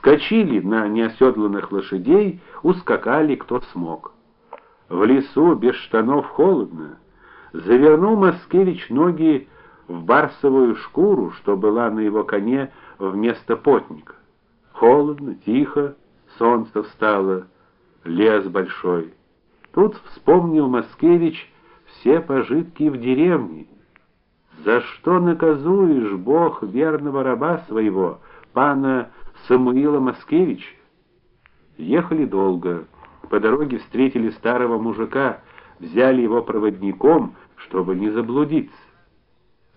вскочили на неоседланных лошадей, ускакали кто смог. В лесу без штанов холодно. Завернул Маскевич ноги в барсовую шкуру, что была на его коне вместо потника. Холодно, тихо, солнце встало, лес большой. Тут вспомнил Маскевич все пожитки в деревне. За что наказуешь, Бог, верного раба своего, пана Самуила Маскевича? Ехали долго. По дороге встретили старого мужика, взяли его проводником, чтобы не заблудиться.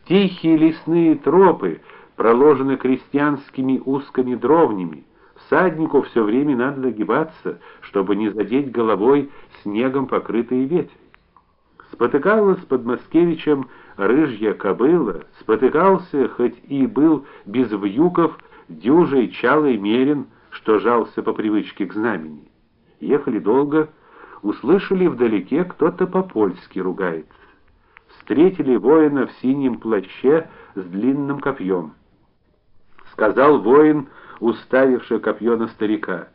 Тихие лесные тропы проложены крестьянскими узкими дровнями. Всаднику все время надо догибаться, чтобы не задеть головой снегом покрытые ветви. Спотыкалась под Маскевичем рыжья кобыла, спотыкался, хоть и был без вьюков, дюжий чалый мерин, что жался по привычке к знамени. Ехали долго, услышали вдалеке кто-то по-польски ругается. Встретили воина в синем плаще с длинным копьем. Сказал воин, уставивший копье на старика: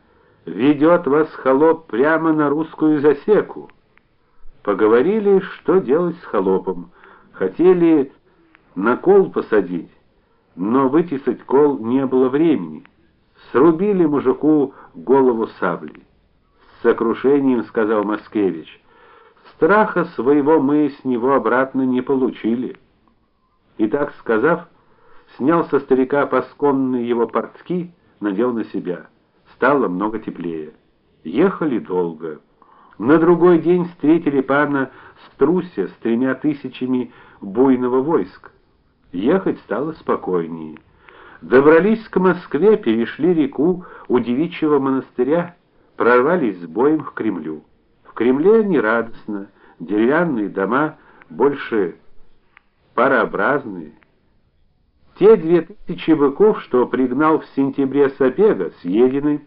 "Ведет вас холоп прямо на русскую засеку". Поговорили, что делать с холопом. Хотели на кол посадить, но вытесать кол не было времени. Срубили мужику голову саблей. С сокрушением сказал Маскевич: "Страха своего мы с него обратно не получили". И так сказав, снял со старика пасконные его портки, надел на себя. Стало много теплее. Ехали долго. На другой день встретили пана Струся с тремя тысячами буйного войска. Ехать стало спокойнее. Добрались к Москве, перешли реку у девичьего монастыря, прорвались с боем к Кремлю. В Кремле нерадостно, деревянные дома больше парообразные. Те две тысячи быков, что пригнал в сентябре Сапега, съедены.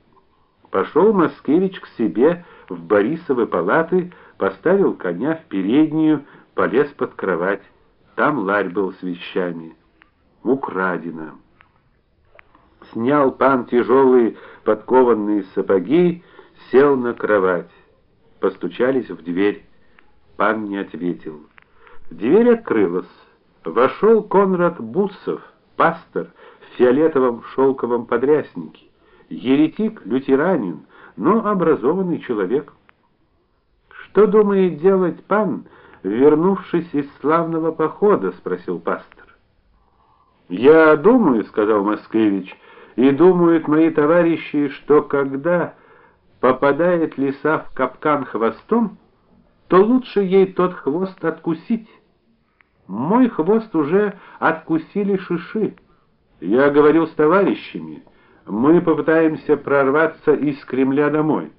Пошел Маскевич к себе в Борисовы палаты, поставил коня в переднюю, полез под кровать. Там ларь был с вещами. Украдено. Снял пан тяжелые подкованные сапоги, сел на кровать. Постучались в дверь. Пан не ответил. Дверь открылась. Вошел Конрад Буссов, пастор в фиолетовом шелковом подряснике. Еретик, лютеранин, но образованный человек. Что думает делать пан, вернувшись из славного похода, спросил пастор. Я думаю, сказал Москвич, и думают мои товарищи, что когда попадает лиса в капкан хвостом, то лучше ей тот хвост откусить. Мой хвост уже откусили шиши. Я говорил с товарищами, мы попытаемся прорваться из Кремля домой.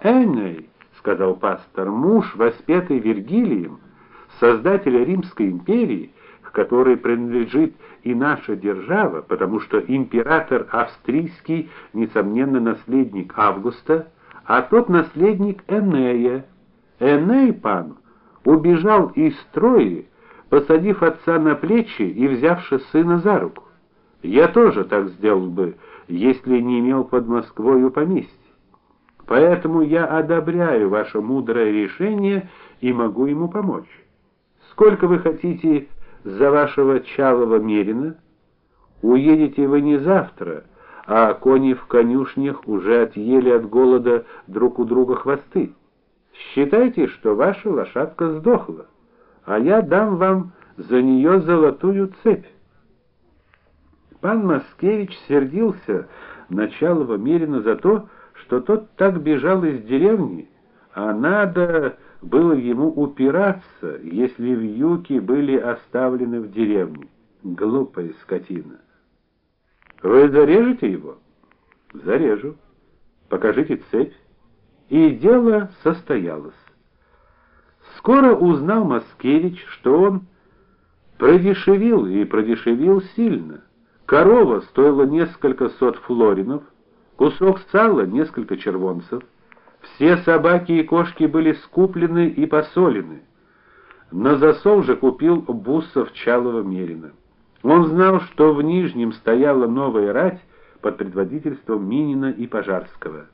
Эней, сказал пастор, муж, воспетый Вергилием, создателя Римской империи, к которой принадлежит и наша держава, потому что император австрийский несомненно наследник Августа, а тот наследник Энея. Эней пан убежал из Трои, посадив отца на плечи и взявши сына за руку. Я тоже так сделал бы, если не имел под Москвой поместья. Поэтому я одобряю ваше мудрое решение и могу ему помочь. Сколько вы хотите за вашего чалого мерина? Уедете вы не завтра, а кони в конюшнях уже отъели от голода друг у друга хвосты. Считайте, что ваша лошадка сдохла, а я дам вам за нее золотую цепь. Пан Маскевич сердился на Чалова Мерина за то, что тот так бежал из деревни, а надо было ему упираться, если вьюки были оставлены в деревне. Глупая скотина. Вы зарежете его? Зарежу. Покажите цепь. И дело состоялось. Скоро узнал Маскевич, что он продешевил и продешевил сильно. Корова стоила несколько сот флоринов, кусок сала несколько червонцев. Все собаки и кошки были скуплены и посолены. На засол же купил Буссов Чалова Мерина. Он знал, что в Нижнем стояла новая рать, под предводительством Минина и Пожарского.